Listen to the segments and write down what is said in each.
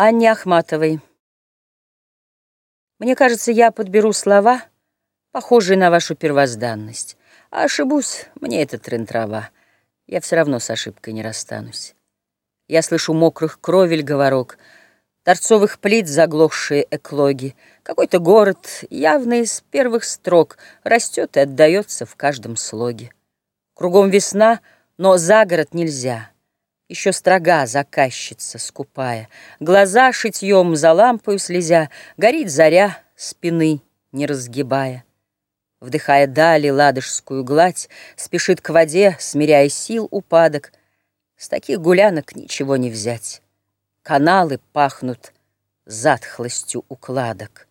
Анне Ахматовой. Мне кажется, я подберу слова, похожие на вашу первозданность. А ошибусь, мне это трын-трава. Я все равно с ошибкой не расстанусь. Я слышу мокрых кровель говорок, Торцовых плит заглохшие эклоги. Какой-то город, явно из первых строк, Растет и отдается в каждом слоге. Кругом весна, но за город нельзя — еще строга заказчица скупая, Глаза шитьем за лампою слезя, Горит заря, спины не разгибая. Вдыхая дали ладожскую гладь, Спешит к воде, смиряя сил упадок. С таких гулянок ничего не взять. Каналы пахнут затхлостью укладок.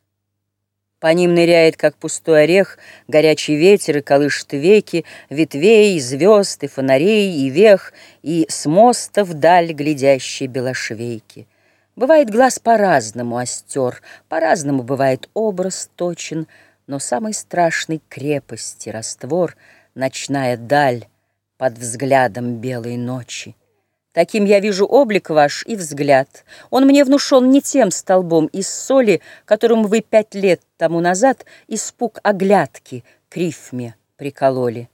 По ним ныряет, как пустой орех, Горячий ветер и колышет веки Ветвей, звезд и фонарей, и вех, И с моста вдаль глядящей белошвейки. Бывает глаз по-разному остер, По-разному бывает образ точен, Но самой страшной крепости раствор Ночная даль под взглядом белой ночи. Таким я вижу облик ваш и взгляд. Он мне внушен не тем столбом из соли, которым вы пять лет тому назад испуг оглядки к рифме прикололи.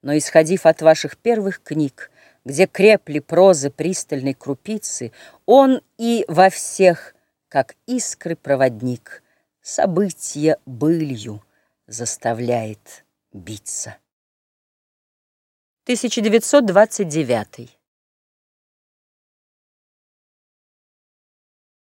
Но, исходив от ваших первых книг, где крепли прозы пристальной крупицы, он и во всех, как искры проводник, события былью заставляет биться. 1929